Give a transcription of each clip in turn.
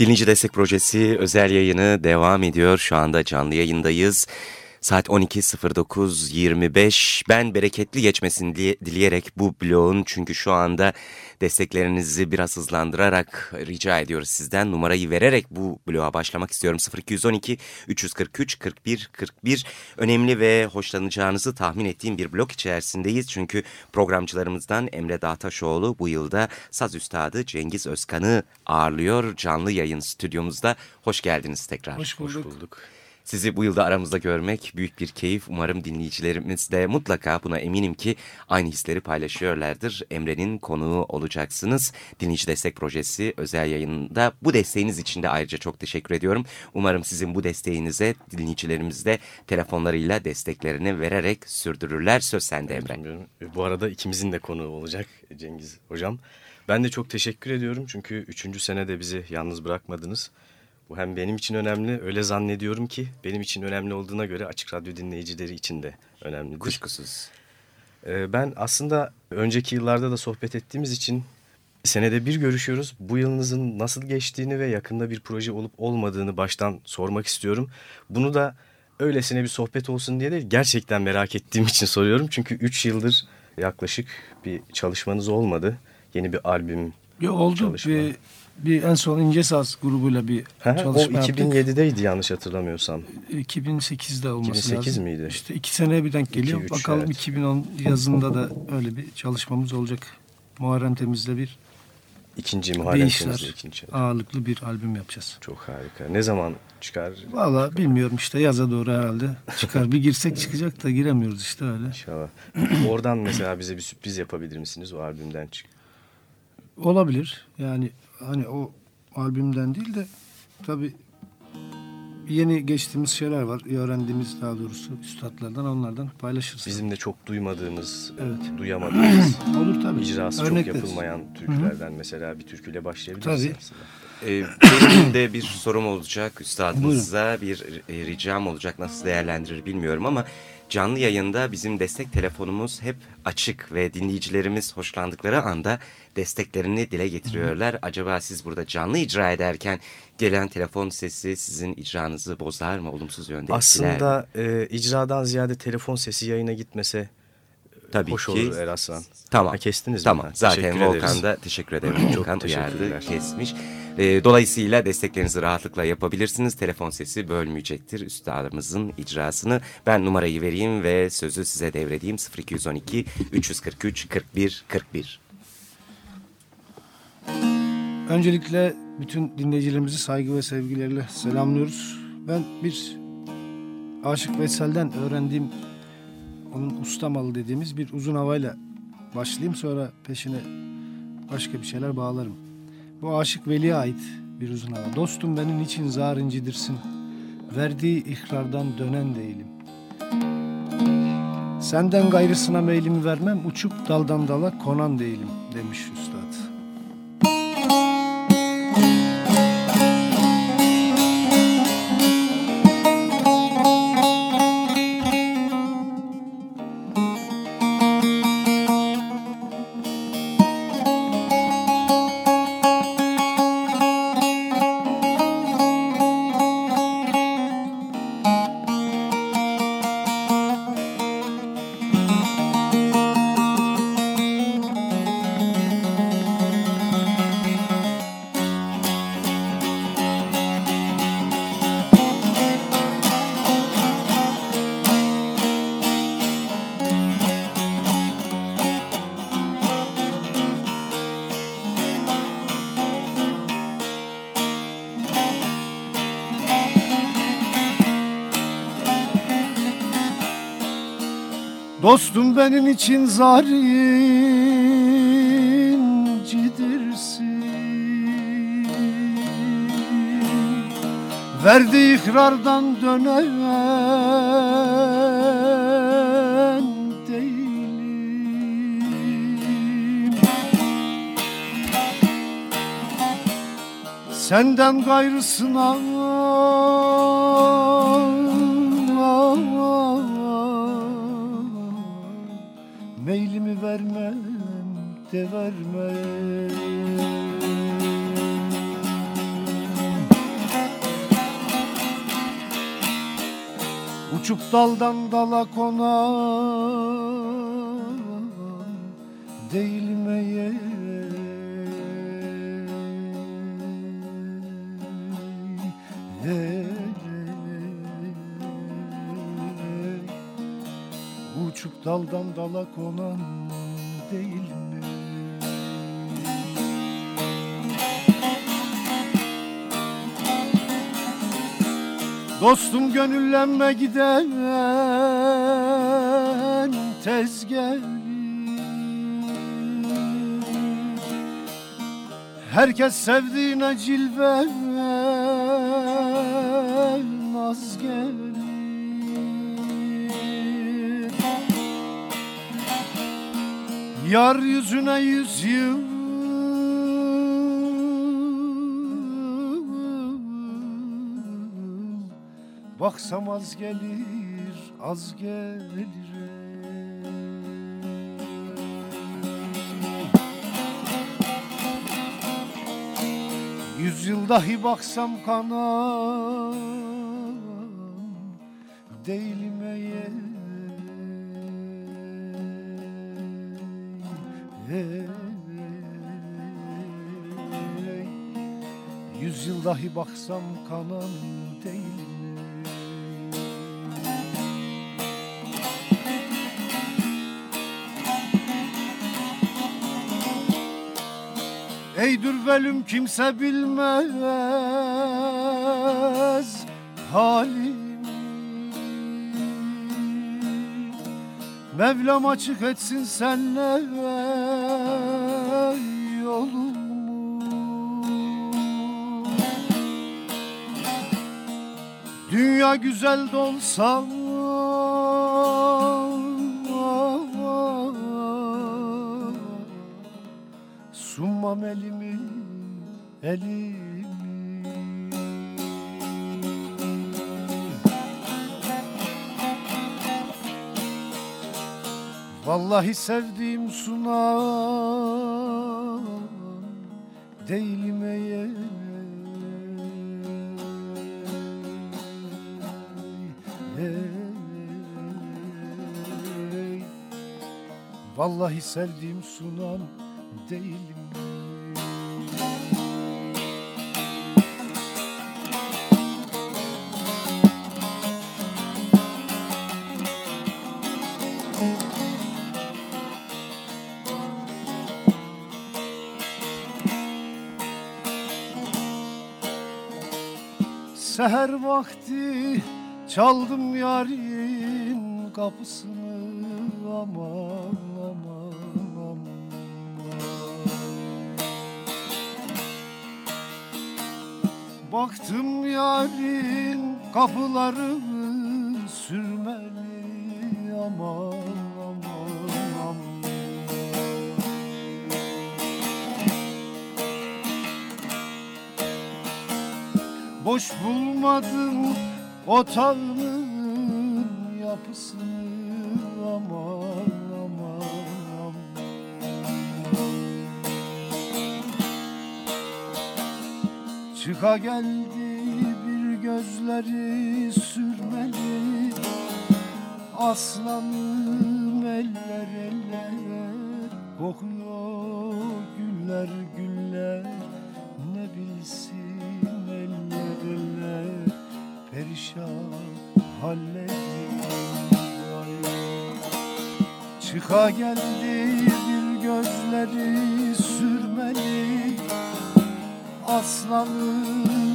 Dinleyici Destek Projesi özel yayını devam ediyor. Şu anda canlı yayındayız. Saat 12.09.25 ben bereketli geçmesini dileyerek bu bloğun çünkü şu anda desteklerinizi biraz hızlandırarak rica ediyoruz sizden. Numarayı vererek bu bloğa başlamak istiyorum. 0212 343 41 41 önemli ve hoşlanacağınızı tahmin ettiğim bir blok içerisindeyiz. Çünkü programcılarımızdan Emre Dağtaşoğlu bu yılda saz üstadı Cengiz Özkan'ı ağırlıyor. Canlı yayın stüdyomuzda. Hoş geldiniz tekrar. Hoş bulduk. Hoş bulduk. Sizi bu yılda aramızda görmek büyük bir keyif. Umarım dinleyicilerimiz de mutlaka buna eminim ki aynı hisleri paylaşıyorlardır. Emre'nin konuğu olacaksınız. Dinleyici Destek Projesi özel yayında bu desteğiniz için de ayrıca çok teşekkür ediyorum. Umarım sizin bu desteğinize dinleyicilerimiz de telefonlarıyla desteklerini vererek sürdürürler. Söz sende Emre. Bu arada ikimizin de konuğu olacak Cengiz Hocam. Ben de çok teşekkür ediyorum çünkü üçüncü senede bizi yalnız bırakmadınız. Bu hem benim için önemli, öyle zannediyorum ki benim için önemli olduğuna göre Açık Radyo dinleyicileri için de önemlidir. Kuşkusuz. Ee, ben aslında önceki yıllarda da sohbet ettiğimiz için senede bir görüşüyoruz. Bu yılınızın nasıl geçtiğini ve yakında bir proje olup olmadığını baştan sormak istiyorum. Bunu da öylesine bir sohbet olsun diye de gerçekten merak ettiğim için soruyorum. Çünkü 3 yıldır yaklaşık bir çalışmanız olmadı. Yeni bir albüm Yo, oldu. çalışma. Bir bir en son İnce Saz grubuyla bir ha, çalışma yaptık. O 2007'deydi yanlış hatırlamıyorsam. 2008'de olması 2008 lazım. miydi? İşte iki seneye bir denk geliyor. 2, Bakalım evet. 2010 yazında da öyle bir çalışmamız olacak. Muharrem Temiz'le bir İkinci Muharrem Temiz'le ikinci. ağırlıklı bir albüm yapacağız. Çok harika. Ne zaman çıkar? Valla bilmiyorum işte yaza doğru herhalde çıkar. bir girsek çıkacak da giremiyoruz işte öyle. İnşallah. Oradan mesela bize bir sürpriz yapabilir misiniz o albümden çık? Olabilir. Yani hani o albümden değil de tabi yeni geçtiğimiz şeyler var. Öğrendiğimiz daha doğrusu üstadlardan onlardan paylaşırız. Bizim de çok duymadığımız, evet. duyamadığımız, Olur tabii. icrası Örnek çok yapılmayan türkülerden Hı -hı. mesela bir türküyle başlayabiliriz tabii. aslında. Ee, benim de bir sorum olacak üstadınıza, bir e, ricam olacak nasıl değerlendirir bilmiyorum ama canlı yayında bizim destek telefonumuz hep açık ve dinleyicilerimiz hoşlandıkları anda desteklerini dile getiriyorlar. Hı. Acaba siz burada canlı icra ederken gelen telefon sesi sizin icranızı bozar mı? Olumsuz yönde Aslında e, icradan ziyade telefon sesi yayına gitmese Tabii hoş ki. olur Eraslan. Tamam. Ha, kestiniz tamam. mi? Zaten teşekkür Volkan da teşekkür ederim. Volkan uyardı, kesmiş. E, dolayısıyla desteklerinizi rahatlıkla yapabilirsiniz. Telefon sesi bölmeyecektir üstadımızın icrasını. Ben numarayı vereyim ve sözü size devredeyim. 0212 343 41 41. Öncelikle bütün dinleyicilerimizi saygı ve sevgilerle selamlıyoruz. Ben bir Aşık Veysel'den öğrendiğim onun ustamalı dediğimiz bir uzun havayla başlayayım sonra peşine başka bir şeyler bağlarım. Bu Aşık Veli'ye ait bir uzun hava. Dostum benim için zar incidirsin. Verdiği ikrardan dönen değilim. Senden gayrısına meylimi vermem, uçup daldan dala konan değilim demiş üstad. Benim için zar incidirsin Verdi ikrardan dönen değilim. Senden gayrısına de vermem, de vermem. Uçup daldan dala konan değilim ey Uçup daldan dala konan değil mi? Dostum gönüllenme giden tez gelir Herkes sevdiğine cilve Yar yüzüne yüz yıl. Baksam az gelir, az gelir Yüz yıl dahi baksam kanam Değilim ey Yüz yıl dahi baksam kanam değilim Ey dürvelüm kimse bilmez halimi. Mevlam açık etsin senle Dünya güzel dolsa Sunmam elimi, elimi. Vallahi sevdiğim sunan Vallahi sevdiğim sunan değilim. Seher vakti çaldım yarin kapısını aman Baktım yarin kapıları sürmeli aman aman aman. Boş bulmadım otağının Çıka geldi bir gözleri sürmeli Aslanım eller eller Kokuyor güller güller. Ne bilsin eller eller Perişan hallerim. Çıka geldi bir gözleri Aslanım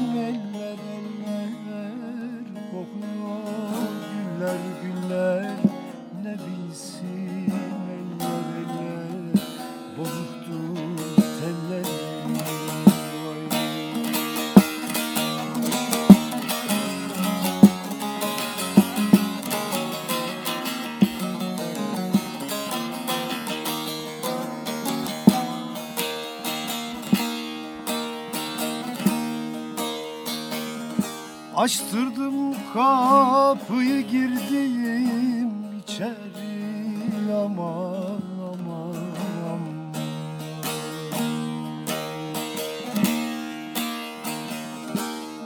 Açtırdım kapıyı girdim içeri. Aman aman.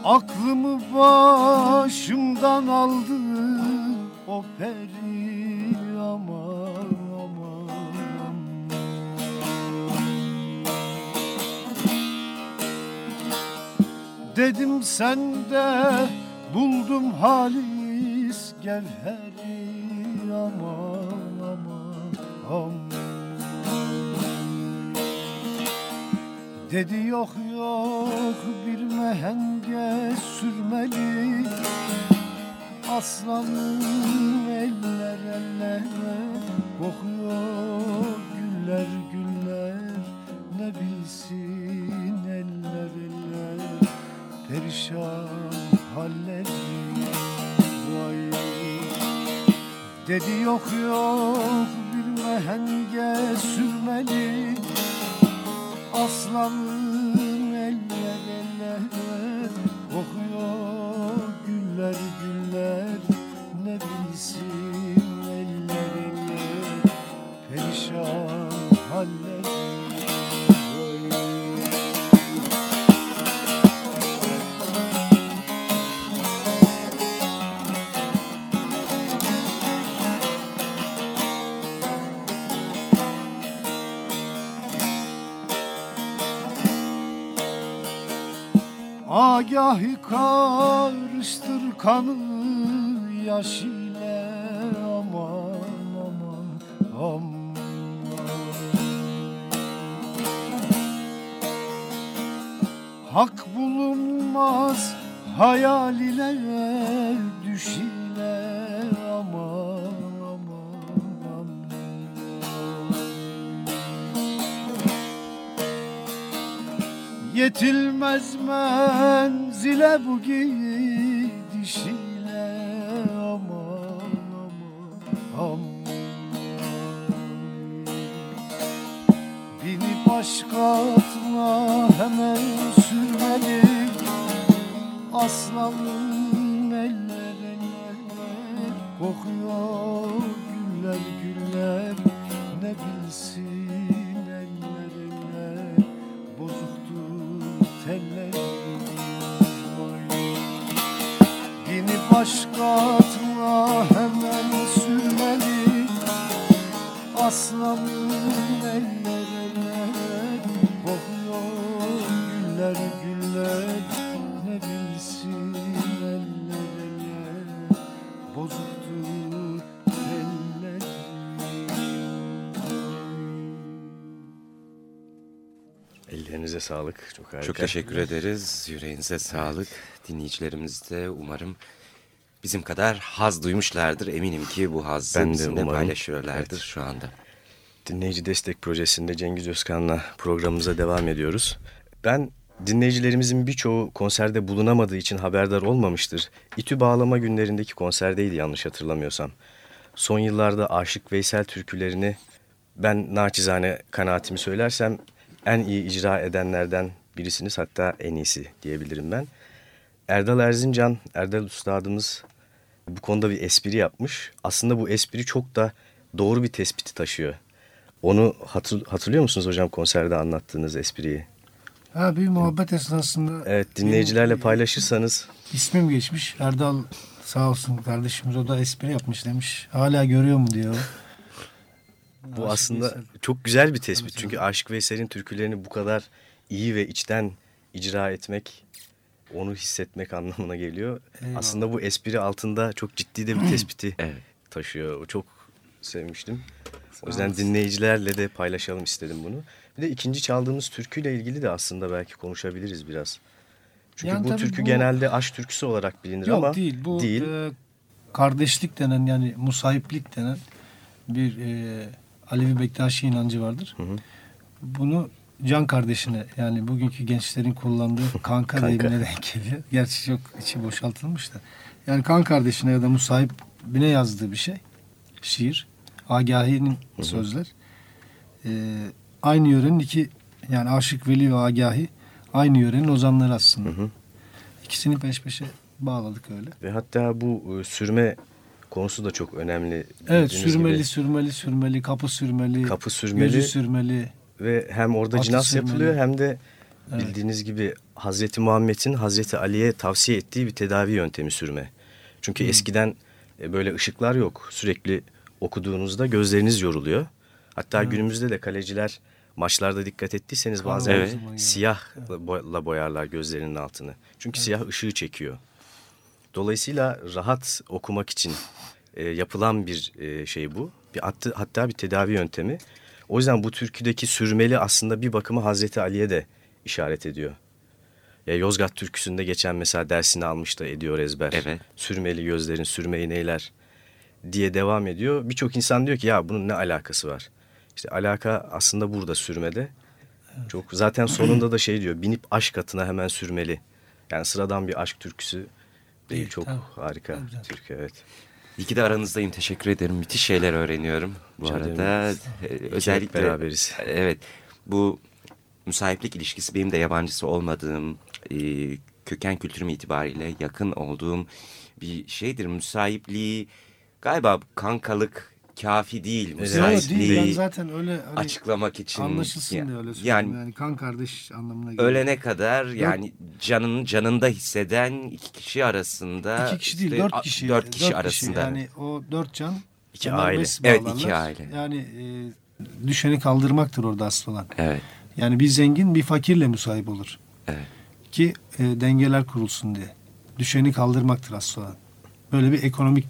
Aklımı başımdan aldı Dedim sende buldum halis gevheri aman aman aman. Dedi yok yok bir mehenge sürmeli. Aslanın eller eller kokuyor güller güller Ne bilsin perişan halleri Vay Dedi yok yok bir mehenge sürmeli. Aslanın kanı yaş Aslanın eller eller kokuyor güller güller Ne bilsin eller eller bozuktur Ellerinize sağlık. Çok harika. Çok teşekkür ederiz. Yüreğinize sağlık. Dinleyicilerimiz de umarım bizim kadar haz duymuşlardır. Eminim ki bu hazzı Ben bizimle umarım. paylaşıyorlardır Evet. şu anda. Dinleyici Destek Projesi'nde Cengiz Özkan'la programımıza devam ediyoruz. Ben dinleyicilerimizin birçoğu konserde bulunamadığı için haberdar olmamıştır. İTÜ Bağlama günlerindeki konserdeydi yanlış hatırlamıyorsam. Son yıllarda Aşık Veysel türkülerini ben naçizane kanaatimi söylersem en iyi icra edenlerden birisiniz hatta en iyisi diyebilirim ben. Erdal Erzincan, Erdal Üstadımız bu konuda bir espri yapmış. Aslında bu espri çok da doğru bir tespiti taşıyor. Onu hatır- hatırlıyor musunuz hocam konserde anlattığınız espriyi? Ha bir muhabbet esnasında Evet dinleyicilerle paylaşırsanız ismim geçmiş. Erdal sağ olsun kardeşimiz o da espri yapmış demiş. Hala görüyor mu diyor. bu Aşık aslında Veysel. çok güzel bir tespit. Tabii, Çünkü. Aşık Veysel'in türkülerini bu kadar iyi ve içten icra etmek, onu hissetmek anlamına geliyor. Eyvallah. Aslında bu espri altında çok ciddi de bir tespiti Evet. taşıyor. Çok sevmiştim. Sağ O yüzden dinleyicilerle de paylaşalım istedim bunu. Bir de ikinci çaldığımız türküyle ilgili de aslında belki konuşabiliriz biraz. Çünkü Yani bu türkü bu- genelde aşk türküsü olarak bilinir Yok ama değil. Bu değil. e, kardeşlik denen yani musahiplik denen bir e, Alevi Bektaşi inancı vardır. Hı hı. Bunu can kardeşine yani bugünkü gençlerin kullandığı kanka Kanka. deyimine denk geliyor. Gerçi çok içi boşaltılmış da. Yani kan kardeşine ya da musahibine yazdığı bir şey. Şiir. Agahi'nin sözler. E, aynı yörenin iki yani Aşık Veli ve Agahi aynı yörenin ozanları aslında. Hı hı. İkisini peş peşe bağladık öyle. Ve hatta bu e, sürme konusu da çok önemli. Evet sürmeli gibi. sürmeli sürmeli kapı sürmeli. Kapı sürmeli. Gözü sürmeli. Ve hem orada Atı cinas yapılıyor hem de Evet. bildiğiniz gibi Hazreti Muhammed'in Hazreti Ali'ye tavsiye ettiği bir tedavi yöntemi sürme. Çünkü Hmm. eskiden e, böyle ışıklar yok. Sürekli okuduğunuzda gözleriniz yoruluyor. Hatta evet. günümüzde de kaleciler maçlarda dikkat ettiyseniz bazen evet. siyahla boyarlar gözlerinin altını. Çünkü evet. siyah ışığı çekiyor. Dolayısıyla rahat okumak için e, yapılan bir e, şey bu. Bir hatta, hatta bir tedavi yöntemi. O yüzden bu türküdeki sürmeli aslında bir bakıma Hazreti Ali'ye de işaret ediyor. Ya Yozgat türküsünde geçen mesela dersini almış da ediyor ezber. Evet. Sürmeli gözlerin sürmeyi neyler diye devam ediyor. Birçok insan diyor ki ya bunun ne alakası var? İşte alaka aslında burada sürmede. Evet. Çok zaten sonunda da şey diyor binip aşk katına hemen sürmeli. Yani sıradan bir aşk türküsü değil. Çok tamam. harika evet. türkü evet. İyi ki de aranızdayım. Teşekkür ederim. Müthiş şeyler öğreniyorum bu Rica arada. E, özellikle beraberiz. Evet. Bu müsahiplik ilişkisi benim de yabancısı olmadığım, e, köken kültürüm itibariyle yakın olduğum bir şeydir. Müsahipliği galiba kankalık kafi değil. Müsahipliği değil. Ben zaten öyle hani açıklamak için. Anlaşılsın diye öyle söyleyeyim. Yani, yani kan kardeş anlamına geliyor. Ölene kadar yani canın canında hisseden iki kişi arasında. İki kişi değil işte, dört kişi. Dört kişi dört arasında. Kişi, yani o dört can. İki aile. Evet iki aile. Yani e, düşeni kaldırmaktır orada asıl olan. Evet. Yani bir zengin bir fakirle müsahip olur. Evet. Ki e, dengeler kurulsun diye. Düşeni kaldırmaktır aslında. Böyle bir ekonomik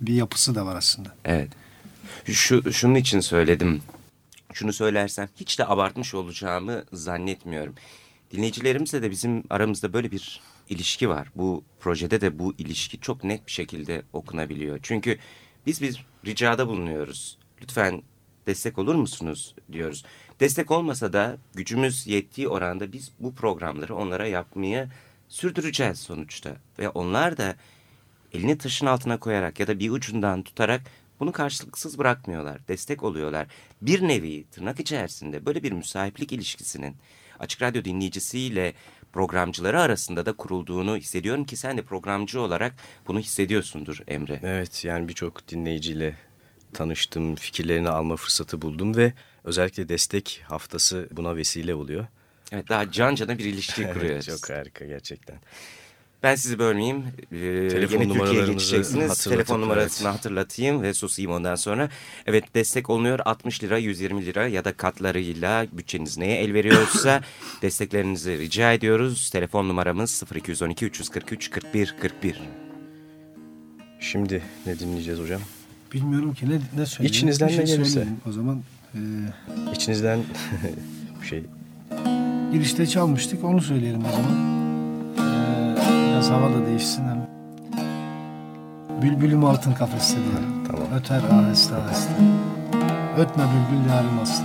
bir yapısı da var aslında. Evet. Şu, şunun için söyledim. Şunu söylersem hiç de abartmış olacağımı zannetmiyorum. Dinleyicilerimizle de bizim aramızda böyle bir ilişki var. Bu projede de bu ilişki çok net bir şekilde okunabiliyor. Çünkü biz bir ricada bulunuyoruz. Lütfen destek olur musunuz diyoruz. Destek olmasa da gücümüz yettiği oranda biz bu programları onlara yapmaya sürdüreceğiz sonuçta. Ve onlar da elini taşın altına koyarak ya da bir ucundan tutarak bunu karşılıksız bırakmıyorlar, destek oluyorlar. Bir nevi tırnak içerisinde böyle bir müsahiplik ilişkisinin Açık Radyo dinleyicisiyle programcıları arasında da kurulduğunu hissediyorum ki sen de programcı olarak bunu hissediyorsundur Emre. Evet yani birçok dinleyiciyle tanıştım, fikirlerini alma fırsatı buldum ve özellikle destek haftası buna vesile oluyor. Evet daha can cana bir ilişki kuruyoruz. Çok harika gerçekten. Ben sizi bölmeyeyim. Ee, Telefon numaralarınızı Telefon numarasını evet. hatırlatayım ve susayım ondan sonra. Evet destek olunuyor 60 lira 120 lira ya da katlarıyla bütçeniz neye el veriyorsa desteklerinizi rica ediyoruz. Telefon numaramız 0212 343 41 41. Şimdi ne dinleyeceğiz hocam? Bilmiyorum ki ne, ne söyleyeyim. İçinizden şey ne gelirse. O zaman. E... İçinizden bir şey. Girişte çalmıştık onu söyleyelim o zaman. Biraz hava da değişsin hem. Bülbülüm altın kafeste diye. Tamam. Öter aheste aheste. Ötme bülbül yarim aslı.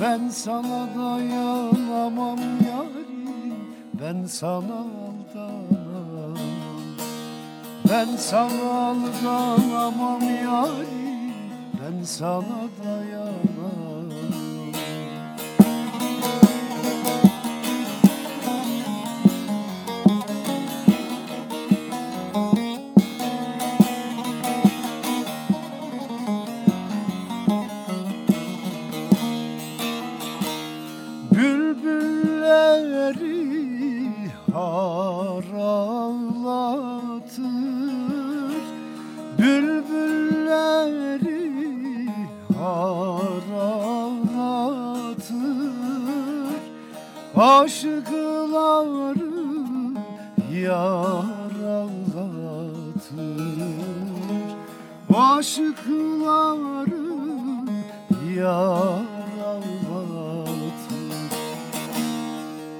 Ben sana dayanamam yarim Ben sana aldanamam. Ben sana aldanamam yarim Ben sana dayanamam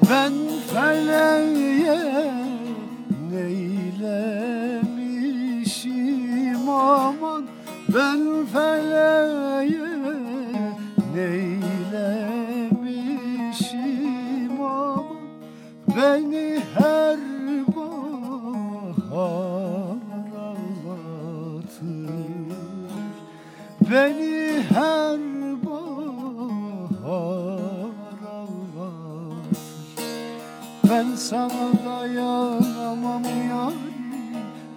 Ben feleğe sana dayanamam yarim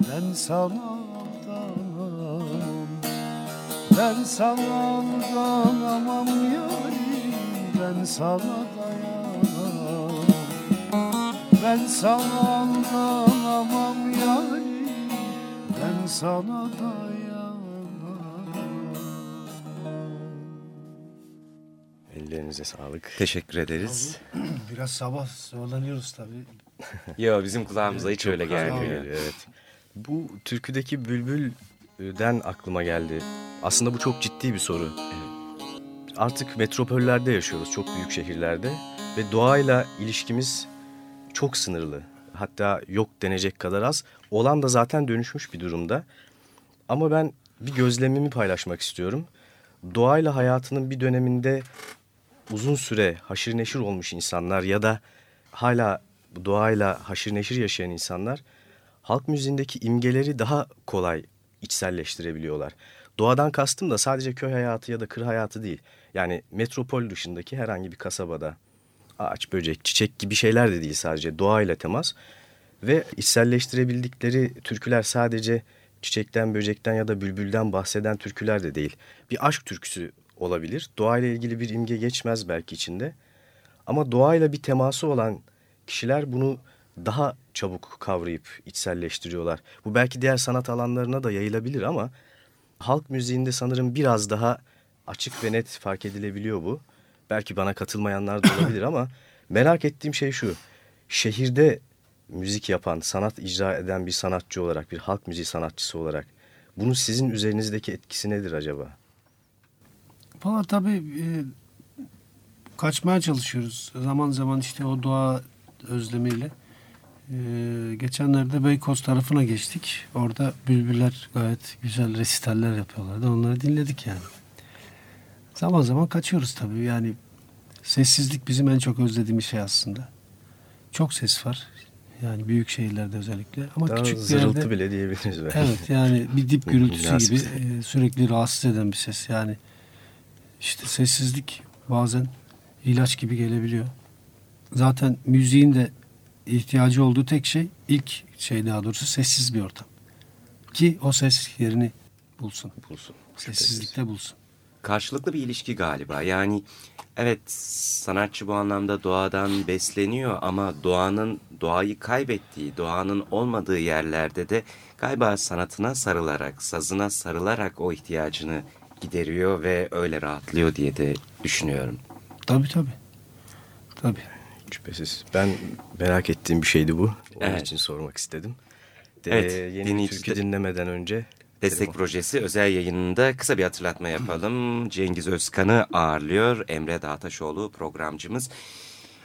Ben sana dayanamam. Ben sana dayanamam yarim Ben sana dayanamam. Ben sana dayanamam yarim Ben sana dayanamam Ellerinize sağlık. Teşekkür ederiz. Biraz sabah zorlanıyoruz tabii. Yo bizim kulağımıza hiç öyle gelmiyor. Evet. Bu türküdeki bülbülden aklıma geldi. Aslında bu çok ciddi bir soru. Artık metropollerde yaşıyoruz, çok büyük şehirlerde ve doğayla ilişkimiz çok sınırlı. Hatta yok denecek kadar az. Olan da zaten dönüşmüş bir durumda. Ama ben bir gözlemimi paylaşmak istiyorum. Doğayla hayatının bir döneminde uzun süre haşır neşir olmuş insanlar ya da hala doğayla haşır neşir yaşayan insanlar halk müziğindeki imgeleri daha kolay içselleştirebiliyorlar. Doğadan kastım da sadece köy hayatı ya da kır hayatı değil. Yani metropol dışındaki herhangi bir kasabada ağaç, böcek, çiçek gibi şeyler de değil sadece doğayla temas. Ve içselleştirebildikleri türküler sadece çiçekten, böcekten ya da bülbülden bahseden türküler de değil. Bir aşk türküsü olabilir. Doğayla ilgili bir imge geçmez belki içinde. Ama doğayla bir teması olan kişiler bunu daha çabuk kavrayıp içselleştiriyorlar. Bu belki diğer sanat alanlarına da yayılabilir ama halk müziğinde sanırım biraz daha açık ve net fark edilebiliyor bu. Belki bana katılmayanlar da olabilir ama merak ettiğim şey şu. Şehirde müzik yapan, sanat icra eden bir sanatçı olarak, bir halk müziği sanatçısı olarak bunun sizin üzerinizdeki etkisi nedir acaba? Valla tabii e, kaçmaya çalışıyoruz. Zaman zaman işte o doğa özlemiyle. E, geçenlerde Beykoz tarafına geçtik. Orada bülbüller gayet güzel resitaller yapıyorlardı. Onları dinledik yani. Zaman zaman kaçıyoruz tabii. Yani sessizlik bizim en çok özlediğimiz şey aslında. Çok ses var. Yani büyük şehirlerde özellikle. Ama Daha küçük bir yerde... bile diyebiliriz belki. Evet yani bir dip gürültüsü gibi e, sürekli rahatsız eden bir ses. Yani işte sessizlik bazen ilaç gibi gelebiliyor. Zaten müziğin de ihtiyacı olduğu tek şey ilk şey daha doğrusu sessiz bir ortam. Ki o ses yerini bulsun. Bulsun. Sessizlikte bulsun. Karşılıklı bir ilişki galiba. Yani evet sanatçı bu anlamda doğadan besleniyor ama doğanın doğayı kaybettiği, doğanın olmadığı yerlerde de galiba sanatına sarılarak, sazına sarılarak o ihtiyacını gideriyor ve öyle rahatlıyor diye de düşünüyorum. Tabii tabii. Tabii. Şüphesiz. Ben merak ettiğim bir şeydi bu. Onun Evet. için sormak istedim. De, Evet, yeni türkü de- dinlemeden önce Destek telefon- projesi özel yayınında kısa bir hatırlatma yapalım. Cengiz Özkan'ı ağırlıyor. Emre Dağtaşoğlu programcımız.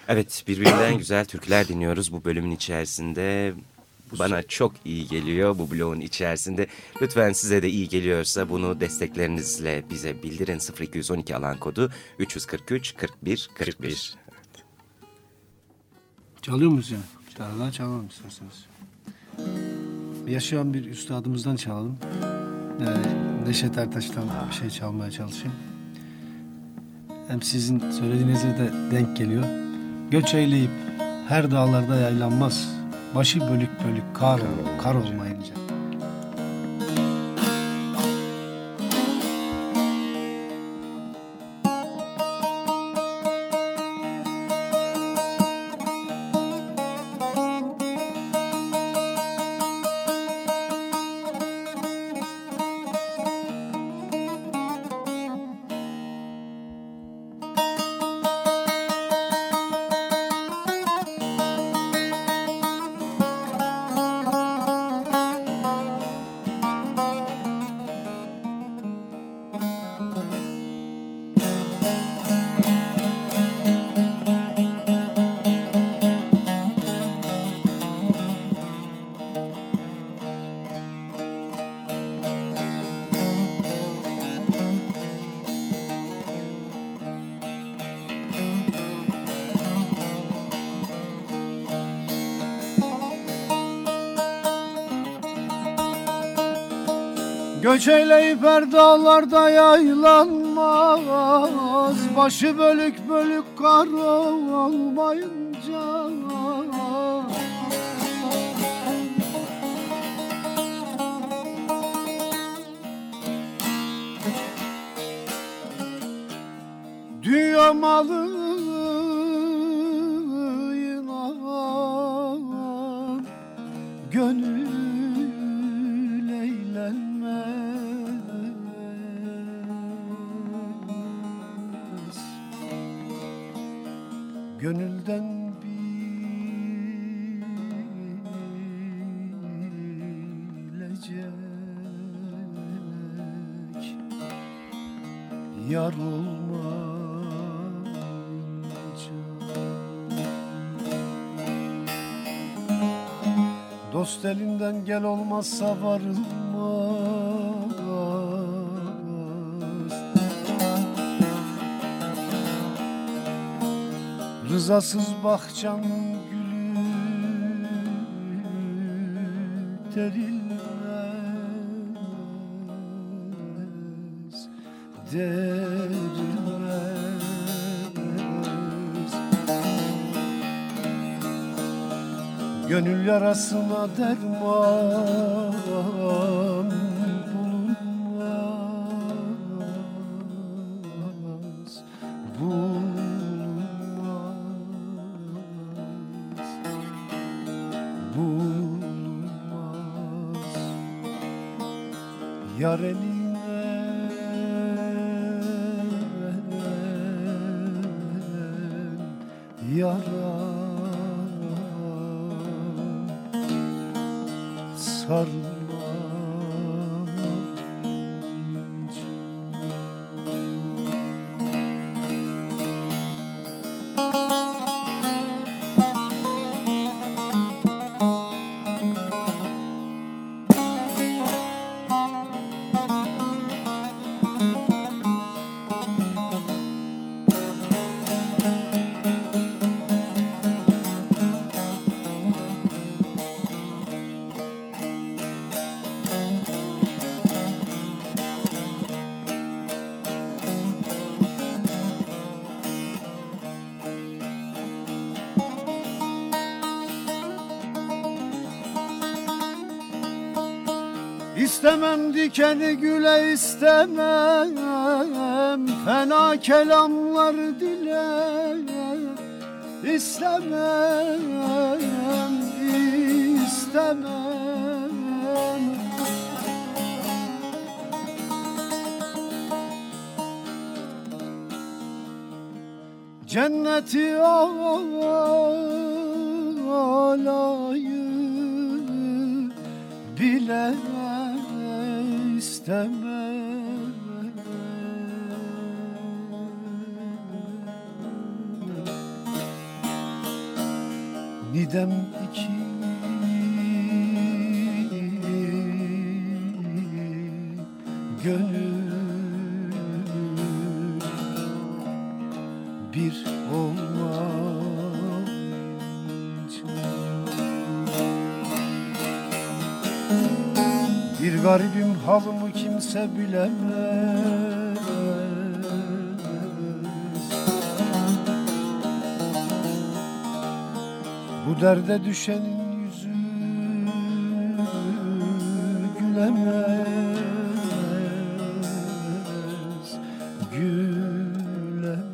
Evet birbirinden güzel türküler dinliyoruz bu bölümün içerisinde. Bana çok iyi geliyor bu bloğun içerisinde. Lütfen size de iyi geliyorsa bunu desteklerinizle bize bildirin. 0212 alan kodu 343 41 41. Çalıyor muyuz yani? Çağrıdan çalalım isterseniz. Yaşayan bir üstadımızdan çalalım. Yani Neşet Ertaş'tan bir şey çalmaya çalışayım. Hem sizin söylediğinize de denk geliyor. Göç eyleyip her dağlarda yaylanmaz. Başı bölük bölük kar, kar olmayınca. Göç eyleyip her dağlarda yaylanmaz. Başı bölük bölük kar olmayınca Dost elinden gel olmazsa varılmaz. Rızasız bahçam gülü derilmez Derilmez Gönül yarasına derman İstemem dikeni güle istemem. Fena kelamlar dile istemem istemem. Cenneti alayı bile istemem. Nidem iki kimse bilemez. Bu derde düşenin yüzü gülemez Gülemez.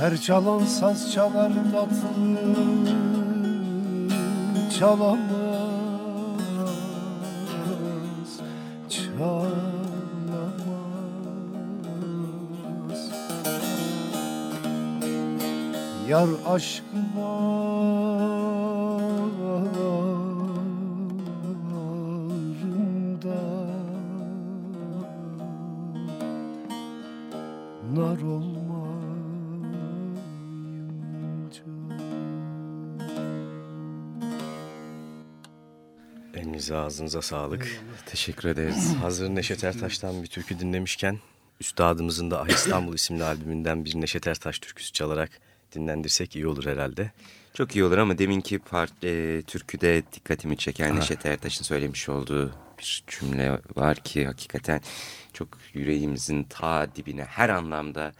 Her çalan saz çalar tatlı çalamaz çalamaz. Yar aşkı ağzınıza sağlık. Teşekkür ederiz. Hazır Neşet Ertaş'tan bir türkü dinlemişken Üstadımızın da Ah İstanbul isimli albümünden bir Neşet Ertaş türküsü çalarak dinlendirsek iyi olur herhalde. Çok iyi olur ama deminki part, e, türküde dikkatimi çeken Ha. Neşet Ertaş'ın söylemiş olduğu bir cümle var ki hakikaten çok yüreğimizin ta dibine her anlamda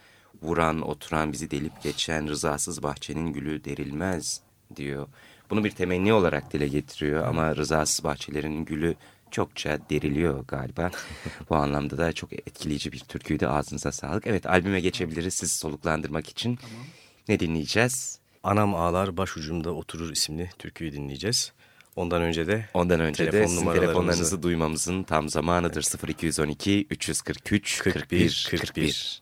vuran, oturan, bizi delip geçen rızasız bahçenin gülü derilmez diyor. Bunu bir temenni olarak dile getiriyor ama rızasız bahçelerin gülü çokça deriliyor galiba. Bu anlamda da çok etkileyici bir türküydü. Ağzınıza sağlık. Evet albüme geçebiliriz sizi soluklandırmak için. Ne dinleyeceğiz? Anam Ağlar Başucumda Oturur isimli türküyü dinleyeceğiz. Ondan önce de Ondan önce Telefon de sizin numaralarımızı- telefonlarınızı duymamızın tam zamanıdır. 0212 343 41 41. 41.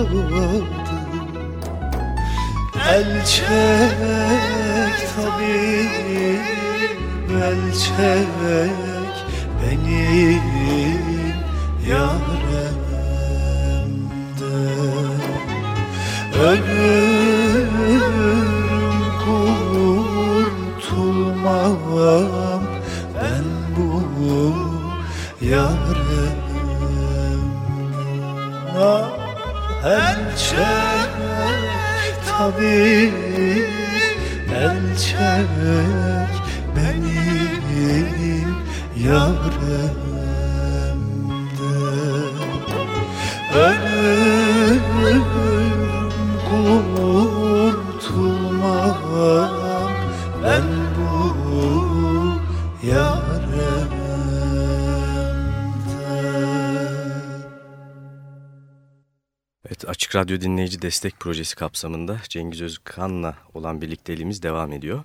kalmadı El çek tabi El çek benim yarimden Ölürüm Yeah. Açık Radyo Dinleyici Destek Projesi kapsamında Cengiz Özkan'la olan birlikteliğimiz devam ediyor.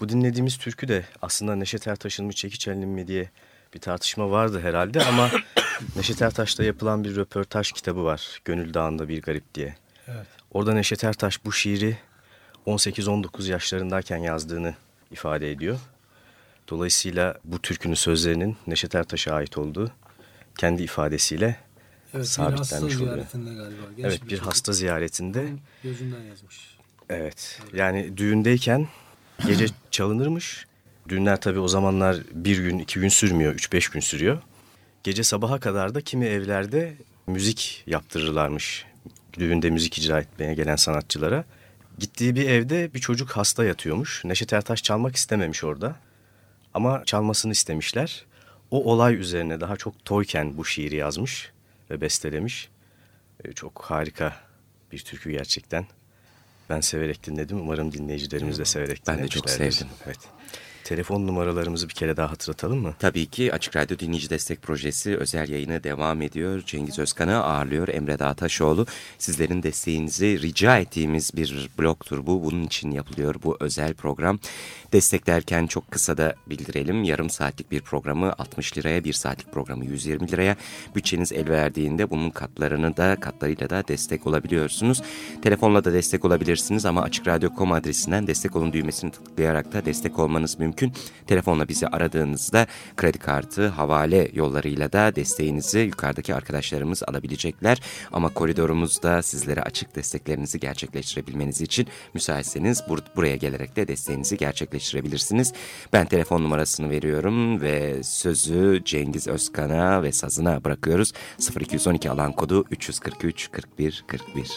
Bu dinlediğimiz türkü de aslında Neşet Ertaş'ın mı Çekiç Elin mi diye bir tartışma vardı herhalde ama Neşet Ertaş'ta yapılan bir röportaj kitabı var. Gönül Dağı'nda bir garip diye. Evet. Orada Neşet Ertaş bu şiiri 18-19 yaşlarındayken yazdığını ifade ediyor. Dolayısıyla bu türkünün sözlerinin Neşet Ertaş'a ait olduğu kendi ifadesiyle Evet, sabitlenmiş bir oluyor. ziyaretinde galiba. Genç evet bir çocuk. hasta ziyaretinde Gözünden yazmış. evet yani düğündeyken gece çalınırmış. Düğünler tabii o zamanlar bir gün iki gün sürmüyor üç beş gün sürüyor. Gece sabaha kadar da kimi evlerde müzik yaptırırlarmış. Düğünde müzik icra etmeye gelen sanatçılara. Gittiği bir evde bir çocuk hasta yatıyormuş. Neşet Ertaş çalmak istememiş orada. Ama çalmasını istemişler. O olay üzerine daha çok toyken bu şiiri yazmış bestelemiş. E, Çok harika bir türkü gerçekten. Ben severek dinledim. Umarım dinleyicilerimiz de severek Ben de çok dinlemişlerdir. sevdim. Evet. Telefon numaralarımızı bir kere daha hatırlatalım mı? Tabii ki Açık Radyo Dinleyici Destek Projesi özel yayını devam ediyor. Cengiz Özkan'ı ağırlıyor Emre Dağtaşoğlu. Sizlerin desteğinizi rica ettiğimiz bir bloktur bu. Bunun için yapılıyor bu özel program. Destek derken çok kısa da bildirelim. Yarım saatlik bir programı 60 liraya, bir saatlik programı 120 liraya. Bütçeniz el verdiğinde bunun katlarını da katlarıyla da destek olabiliyorsunuz. Telefonla da destek olabilirsiniz ama açıkradyo.com adresinden destek olun düğmesini tıklayarak da destek olmanız mümkün. Telefonla bizi aradığınızda kredi kartı, havale yollarıyla da desteğinizi yukarıdaki arkadaşlarımız alabilecekler. Ama koridorumuzda sizlere açık desteklerinizi gerçekleştirebilmeniz için müsaitseniz bur- buraya gelerek de desteğinizi gerçekleştirebilirsiniz. Ben telefon numarasını veriyorum ve sözü Cengiz Özkan'a ve sazına bırakıyoruz. 0212 alan kodu 343 41 41.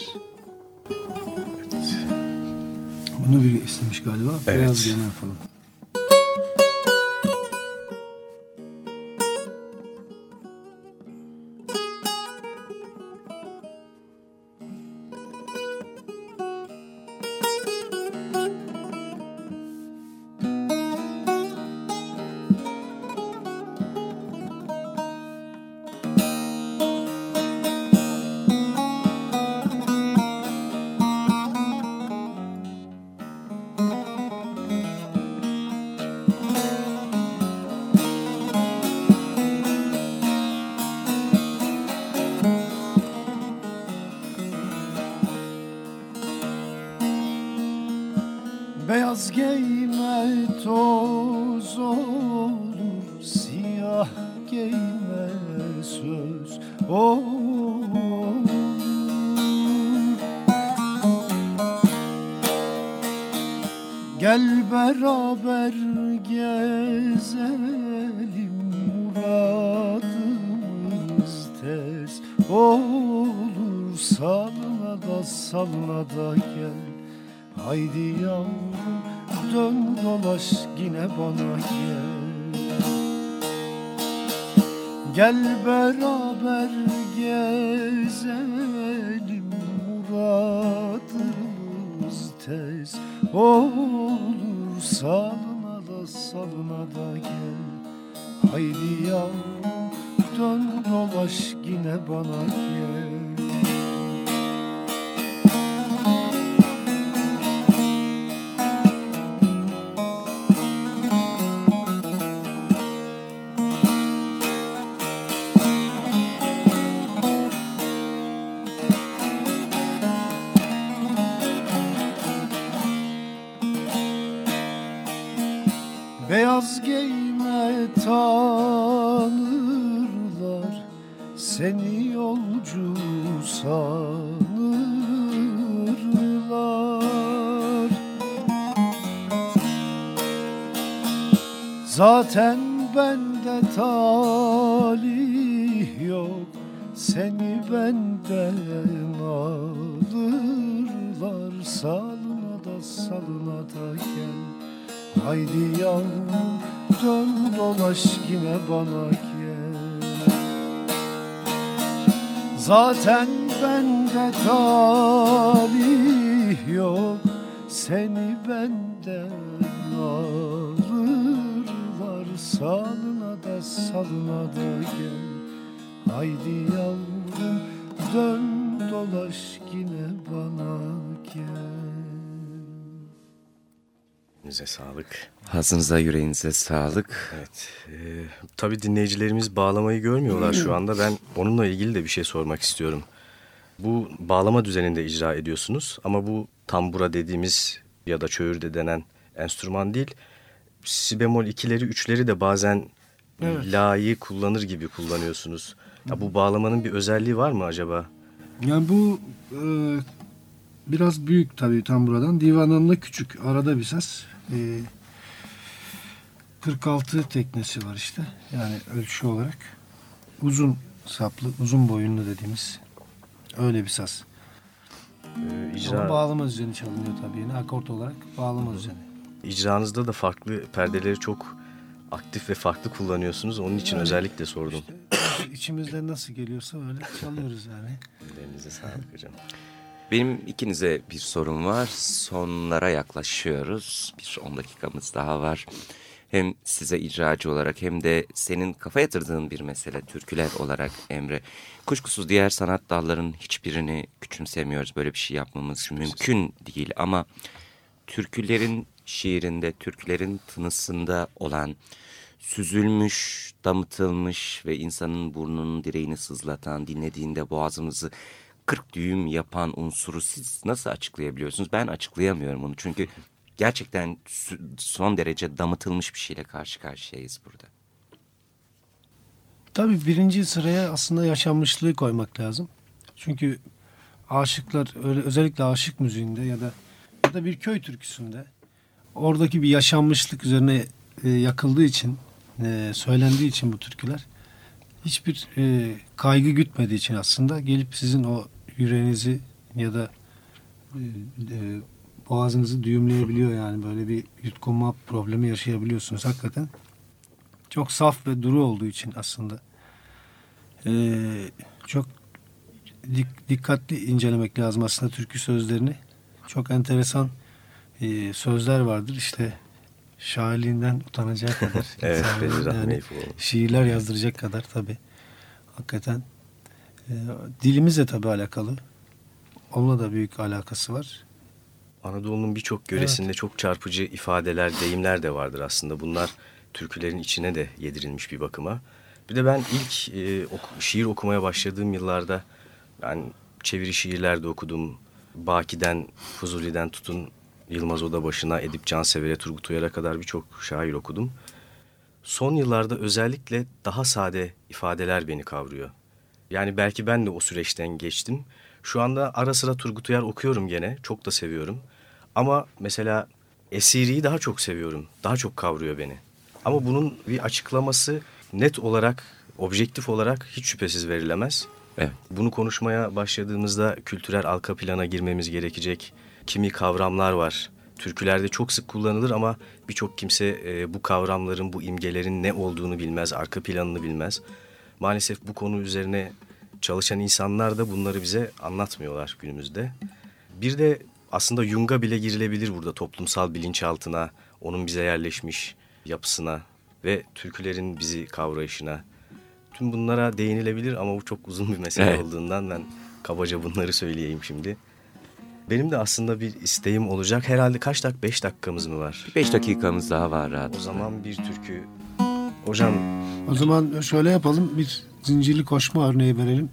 Bunu bir istemiş galiba. Evet. Beyaz Genel falan. Beyaz giyme toz olur Siyah giyme söz olur. Gel beraber gezelim Muradımız tez olur. Salına da salına da gel. Haydi yavrum dön dolaş yine bana gel. Gel beraber gezelim muradımız tez. Olur Salına da salına da gel. Haydi yavrum dön dolaş yine bana gel Zaten bende talih yok. Seni benden alırlar. Salına da salına da gel. Haydi yavrum dön dolaş yine bana gel Size sağlık. Ağzınıza yüreğinize sağlık. Evet. E, tabii dinleyicilerimiz bağlamayı görmüyorlar şu anda. Ben onunla ilgili de bir şey sormak istiyorum. Bu bağlama düzeninde icra ediyorsunuz ama bu tambura dediğimiz ya da çöğürde denen enstrüman değil. Si bemol ikileri üçleri de bazen Evet. la'yı kullanır gibi kullanıyorsunuz. Ya bu bağlamanın bir özelliği var mı acaba? Yani bu e, biraz büyük tabii tam buradan. Divanında küçük. Arada bir ses. E, 46 teknesi var işte. Yani ölçü olarak. Uzun saplı, uzun boyunlu dediğimiz öyle bir saz. Ee, Ama icra, bağlama düzeni çalınıyor tabii yine. Akort olarak bağlama düzeni. icranızda da farklı perdeleri çok aktif ve farklı kullanıyorsunuz. Onun için Yani özellikle sordum. İşte içimizden nasıl geliyorsa öyle çalıyoruz yani. Elinize sağlık hocam. Benim ikinize bir sorum var. Sonlara yaklaşıyoruz. Bir 10 dakikamız daha var. Hem size icracı olarak hem de senin kafa yatırdığın bir mesele türküler olarak Emre. Kuşkusuz diğer sanat dallarının hiçbirini küçümsemiyoruz. Böyle bir şey yapmamız mümkün değil ama türkülerin şiirinde, türkülerin tınısında olan süzülmüş, damıtılmış ve insanın burnunun direğini sızlatan, dinlediğinde boğazımızı 40 düğüm yapan unsuru siz nasıl açıklayabiliyorsunuz? Ben açıklayamıyorum onu çünkü gerçekten son derece damıtılmış bir şeyle karşı karşıyayız burada. Tabii birinci sıraya aslında yaşanmışlığı koymak lazım. Çünkü aşıklar öyle özellikle aşık müziğinde ya da ya da bir köy türküsünde oradaki bir yaşanmışlık üzerine e, yakıldığı için e, söylendiği için bu türküler hiçbir e, kaygı gütmediği için aslında gelip sizin o yüreğinizi ya da e, e, boğazınızı düğümleyebiliyor yani böyle bir yutkunma problemi yaşayabiliyorsunuz hakikaten. Çok saf ve duru olduğu için aslında ee, çok dik- dikkatli incelemek lazım aslında türkü sözlerini. Çok enteresan e, sözler vardır işte şairliğinden utanacağı kadar. Evet, yani şiirler yazdıracak kadar tabi. Hakikaten. E, dilimizle tabi alakalı. Onunla da büyük alakası var. Anadolu'nun birçok yöresinde çok çarpıcı ifadeler, deyimler de vardır aslında. Bunlar türkülerin içine de yedirilmiş bir bakıma. Bir de ben ilk e, oku- şiir okumaya başladığım yıllarda ben çeviri şiirler de okudum. Baki'den, Fuzuli'den tutun Yılmaz Odabaşı'na, Edip Cansever'e, Turgut Uyar'a kadar birçok şair okudum. Son yıllarda özellikle daha sade ifadeler beni kavruyor. Yani belki ben de o süreçten geçtim. Şu anda ara sıra Turgut Uyar okuyorum gene. Çok da seviyorum. Ama mesela Esiri'yi daha çok seviyorum. Daha çok kavruyor beni. Ama bunun bir açıklaması net olarak, objektif olarak hiç şüphesiz verilemez. Evet. Bunu konuşmaya başladığımızda kültürel arka plana girmemiz gerekecek. Kimi kavramlar var. Türkülerde çok sık kullanılır ama birçok kimse e, bu kavramların, bu imgelerin ne olduğunu bilmez, arka planını bilmez. Maalesef bu konu üzerine çalışan insanlar da bunları bize anlatmıyorlar günümüzde. Bir de aslında Jung'a bile girilebilir burada toplumsal bilinçaltına, onun bize yerleşmiş yapısına ve türkülerin bizi kavrayışına. Tüm bunlara değinilebilir ama bu çok uzun bir mesele Evet. olduğundan ben kabaca bunları söyleyeyim şimdi. Benim de aslında bir isteğim olacak. Herhalde kaç dak? Beş dakikamız mı var? 5 dakikamız daha var rahat. O zaman bir türkü... Hocam O zaman şöyle yapalım. Bir zincirli koşma örneği verelim.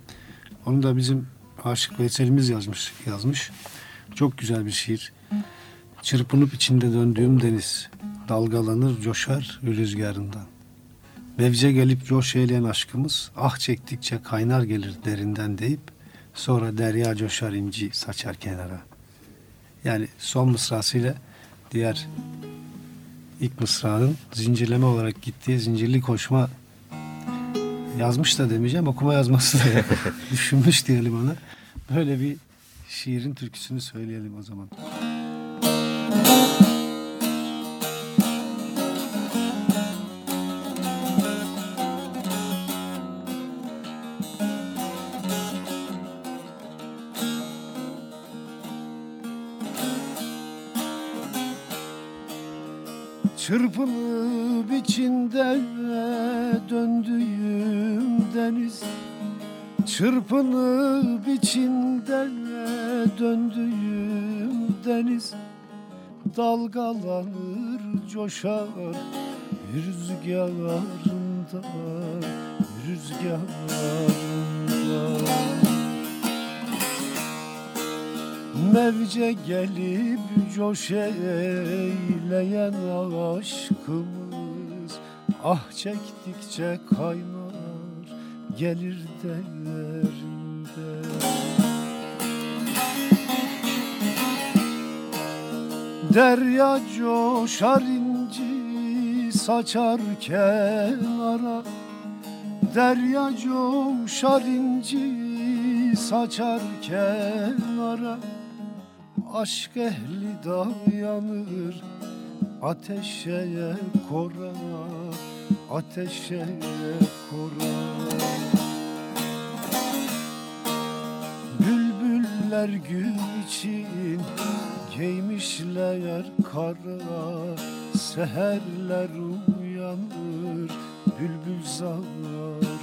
Onu da bizim Aşık Veysel'imiz yazmış. yazmış. Çok güzel bir şiir. Çırpınıp içinde döndüğüm deniz. Dalgalanır coşar rüzgarından. Mevce gelip coş eyleyen aşkımız ah çektikçe kaynar gelir derinden deyip sonra derya coşar inci saçar kenara. Yani son mısrasıyla diğer ilk mısranın zincirleme olarak gittiği zincirli koşma yazmış da demeyeceğim okuma yazması da düşünmüş diyelim ona. Böyle bir şiirin türküsünü söyleyelim o zaman. Çırpınıp içinde deniz Çırpınıp içinde döndüğüm deniz dalgalanır coşar rüzgarında rüzgarında. Mevce gelip coş eyleyen aşkımız Ah çektikçe kaynar gelir derinde Derya coşar inci saçar kenara. Derya coşar inci saçar kenara. Aşk ehli dayanır ateşe kora Ateşe kora Bülbüller gül için Giymişler kara Seherler uyanır Bülbül zarında.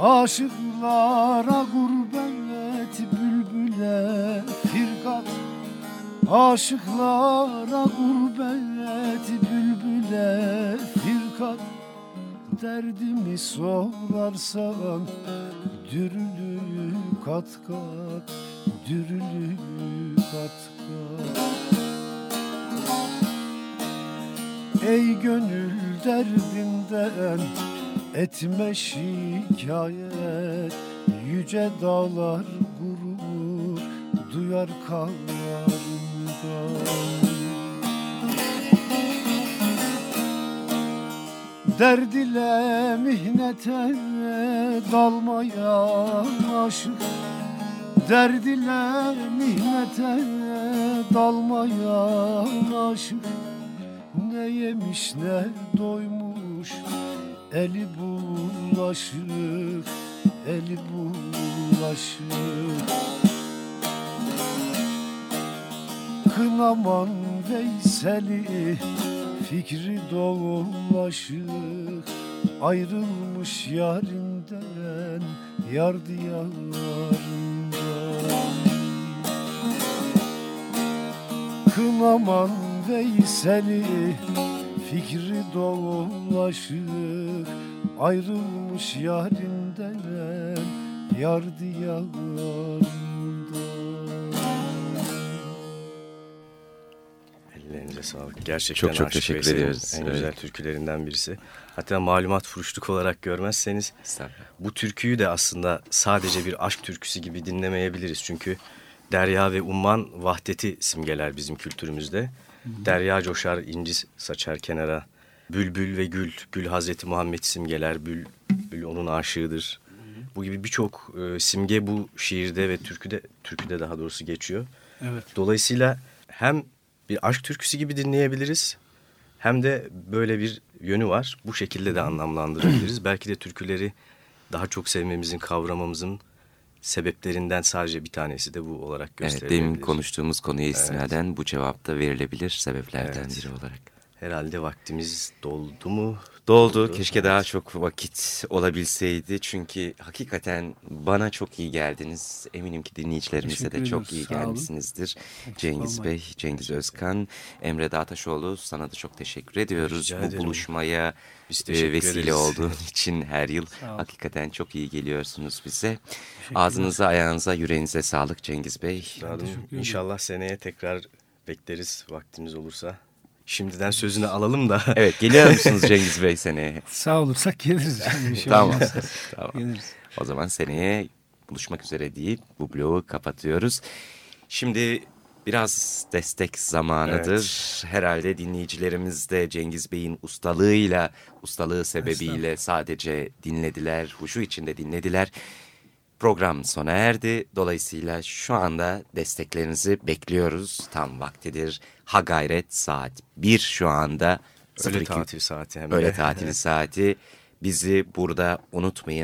Aşıklara gurbet Bülbüle firkat. Aşıklara gurbet Bülbüle firkat Derdimi sorarsan Dürülü kat kat Dürülü kat kat. Ey gönül derdinden Etme şikayet Yüce dağlar gurur Duyar karlarından Derd ile mihnete dalmayan aşık. Derd ile mihnete dalmayan aşık. Ne yemiş ne doymuş Eli bulaşık Eli bulaşık. Kınaman Veysel'i Fikri dolaşık Ayrılmış yarinden Yar diyarından Kınaman Veysel'i Fikri dolaşık Ayrılmış yarinden Yar diyarından Ellerinize sağlık. Gerçekten Çok çok Aşık teşekkür ediyoruz. En Evet. güzel türkülerinden birisi. Hatta malumat furuşluk olarak görmezseniz bu türküyü de aslında sadece bir aşk türküsü gibi dinlemeyebiliriz. Çünkü Derya ve Umman vahdeti simgeler bizim kültürümüzde. Derya coşar, inci saçar kenara. Bülbül ve gül, gül Hazreti Muhammed simgeler, bül, bül onun aşığıdır. Bu gibi birçok e, simge bu şiirde ve türküde, türküde daha doğrusu geçiyor. Evet. Dolayısıyla hem bir aşk türküsü gibi dinleyebiliriz hem de böyle bir yönü var. Bu şekilde de anlamlandırabiliriz. Belki de türküleri daha çok sevmemizin, kavramamızın sebeplerinden sadece bir tanesi de bu olarak Evet, gösterilebilir. demin konuştuğumuz konuya istinaden bu cevap da verilebilir sebeplerden Evet. biri olarak. Herhalde vaktimiz doldu mu? Doldu. Keşke daha çok vakit olabilseydi. Çünkü hakikaten bana çok iyi geldiniz. Eminim ki dinleyicilerimize de çok ediyoruz. iyi gelmişsinizdir. Cengiz. Bey, Cengiz Özkan, Emre Dağtaşoğlu sana da çok teşekkür ediyoruz. Rica Bu ederim. buluşmaya e, vesile ederiz. olduğun için her yıl hakikaten çok iyi geliyorsunuz bize. Ağzınıza, ayağınıza, yüreğinize sağlık Cengiz Bey. İnşallah seneye tekrar bekleriz vaktimiz olursa. Şimdiden sözünü alalım da. Evet, geliyor musunuz Cengiz Bey seneye? Sağ olursak geliriz. Yani şey Tamam. tamam. Geliriz. O zaman seneye buluşmak üzere deyip bu bloğu kapatıyoruz. Şimdi biraz destek zamanıdır. Herhalde dinleyicilerimiz de Cengiz Bey'in ustalığıyla, ustalığı sebebiyle sadece dinlediler, huşu içinde dinlediler. Program sona erdi. Dolayısıyla şu anda desteklerinizi bekliyoruz. Tam vaktidir. Ha gayret saat 1 şu anda. Öyle 02 tatil saati hem de. Öyle tatil saati. Bizi burada unutmayın.